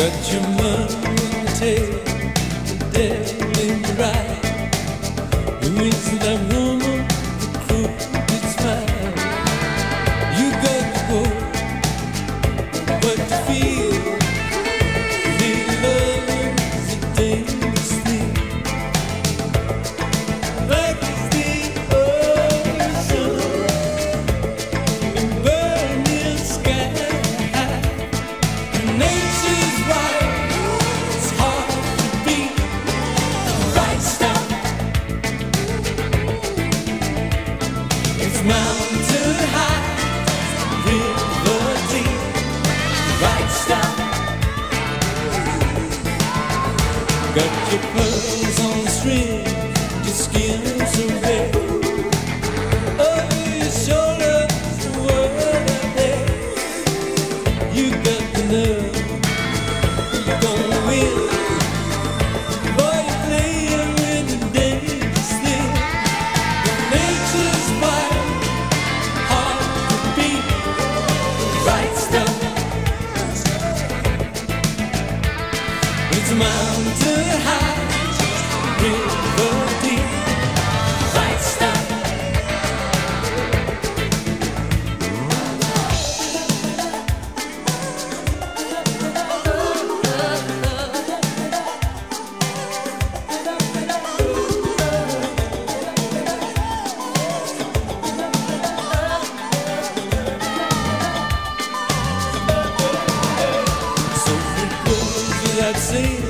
Got your money tail, dead and right. Who is that woman? The mountain high, deep. Got your pearls on string. I've seen.